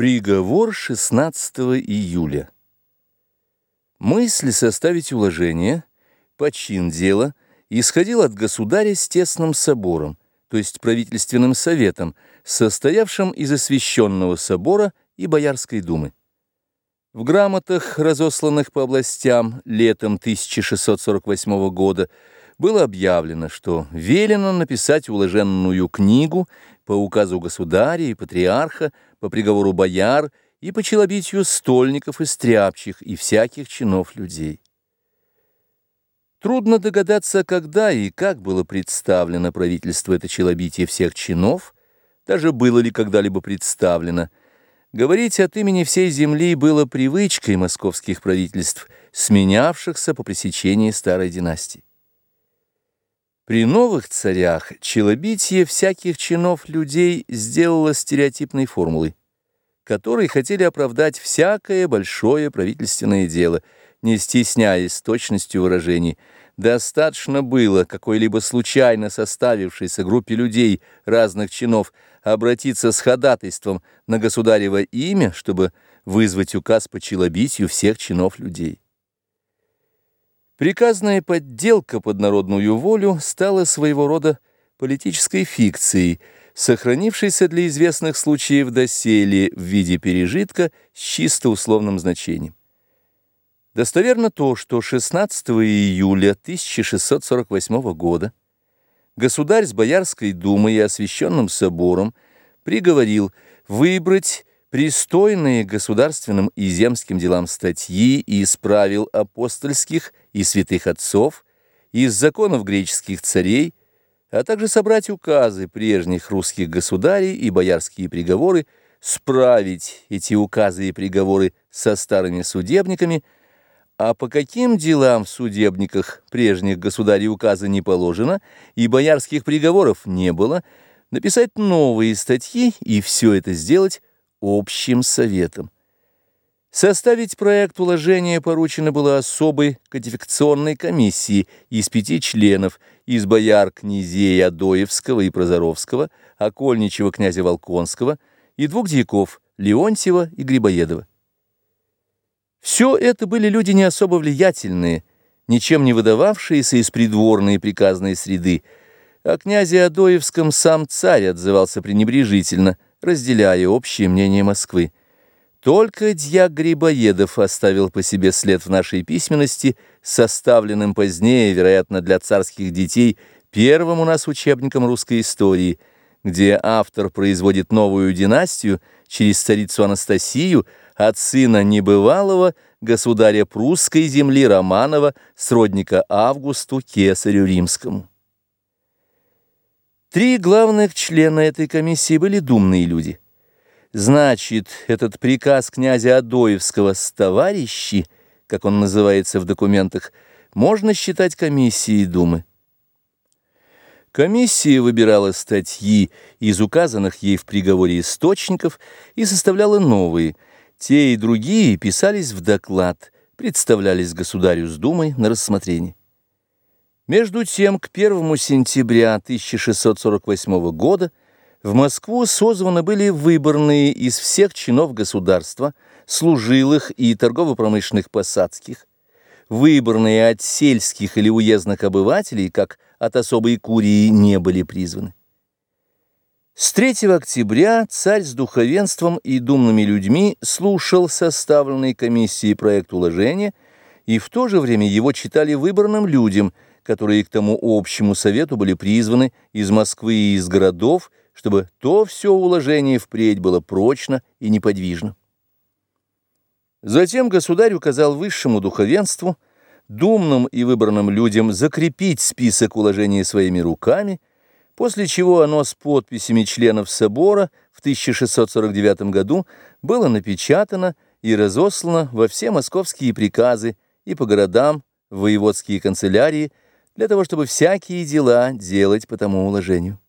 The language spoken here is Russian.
Приговор 16 июля. Мысль составить уложение, почин дела, исходил от государя с тесным собором, то есть правительственным советом, состоявшим из освященного собора и Боярской думы. В грамотах, разосланных по областям летом 1648 года, было объявлено, что велено написать уложенную книгу по указу государя и патриарха, по приговору бояр и по челобитию стольников и стряпчих и всяких чинов людей. Трудно догадаться, когда и как было представлено правительство это челобитие всех чинов, даже было ли когда-либо представлено. Говорить от имени всей земли было привычкой московских правительств, сменявшихся по пресечении старой династии. При новых царях челобитие всяких чинов людей сделало стереотипной формулой, которой хотели оправдать всякое большое правительственное дело, не стесняясь точностью выражений. Достаточно было какой-либо случайно составившейся группе людей разных чинов обратиться с ходатайством на государево имя, чтобы вызвать указ по челобитию всех чинов людей. Приказная подделка под народную волю стала своего рода политической фикцией, сохранившейся для известных случаев доселе в виде пережитка с чисто условным значением. Достоверно то, что 16 июля 1648 года государь с Боярской думой и освященным собором приговорил выбрать пристойные государственным и земским делам статьи из правил апостольских и святых отцов, из законов греческих царей, а также собрать указы прежних русских государей и боярские приговоры, справить эти указы и приговоры со старыми судебниками, а по каким делам в судебниках прежних государей указа не положено и боярских приговоров не было, написать новые статьи и все это сделать общим советом. Составить проект уложения поручено было особой кодификационной комиссии из пяти членов, из бояр князей Адоевского и Прозоровского, окольничего князя Волконского и двух дьяков Леонтьева и Грибоедова. Все это были люди не особо влиятельные, ничем не выдававшиеся из придворной и приказной среды, о князе Адоевском сам царь отзывался пренебрежительно – разделяя общее мнение Москвы. Только дьяк Грибоедов оставил по себе след в нашей письменности, составленным позднее, вероятно, для царских детей, первым у нас учебником русской истории, где автор производит новую династию через царицу Анастасию от сына небывалого государя прусской земли Романова, сродника Августу Кесарю Римскому. Три главных члена этой комиссии были думные люди. Значит, этот приказ князя Адоевского с товарищи, как он называется в документах, можно считать комиссией Думы. Комиссия выбирала статьи из указанных ей в приговоре источников и составляла новые. Те и другие писались в доклад, представлялись государю с Думой на рассмотрение. Между тем, к 1 сентября 1648 года в Москву созваны были выборные из всех чинов государства, служилых и торгово-промышленных посадских, выборные от сельских или уездных обывателей, как от особой курии, не были призваны. С 3 октября царь с духовенством и думными людьми слушал составленный комиссией проект уложения, и в то же время его читали выборным людям – которые к тому общему совету были призваны из Москвы и из городов, чтобы то все уложение впредь было прочно и неподвижно. Затем государь указал высшему духовенству, думным и выбранным людям закрепить список уложений своими руками, после чего оно с подписями членов собора в 1649 году было напечатано и разослано во все московские приказы и по городам, в воеводские канцелярии, для того, чтобы всякие дела делать по тому уложению.